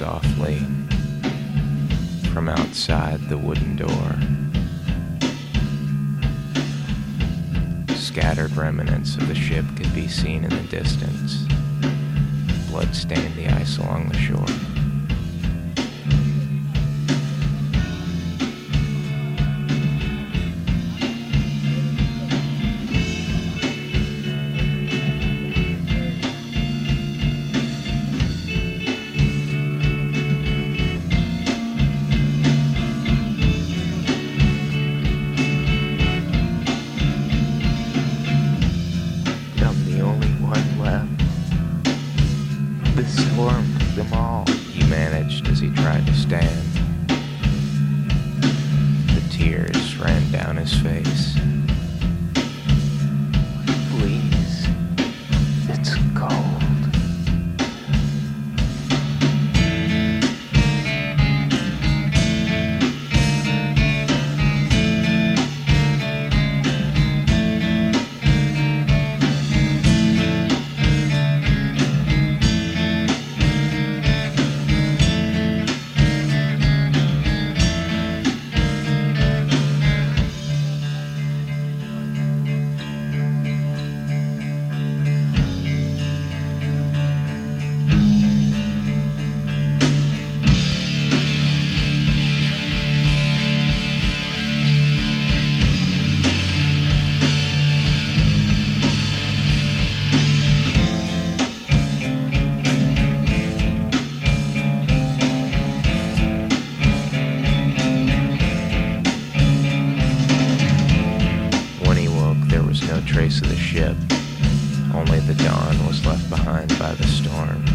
softly from outside the wooden door. Scattered remnants of the ship could be seen in the distance. Blood stained the ice along the shore. Them all, he managed as he tried to stand. The tears ran down his face. By the storm.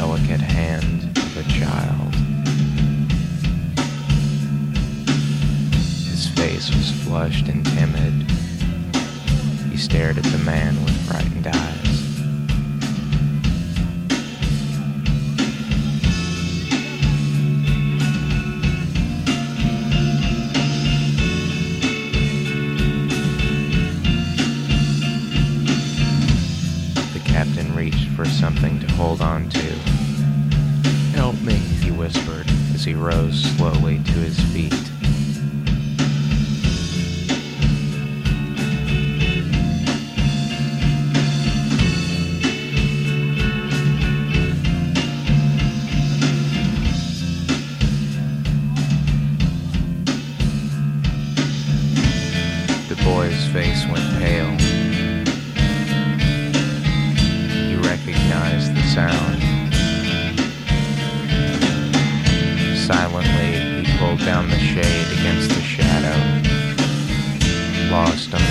Delicate hand of a child. His face was flushed and timid. He stared at the man with frightened eyes. Reached for something to hold on to. Help me, he whispered as he rose slowly to his feet. sound. Silently, he pulled down the shade against the shadow, lost on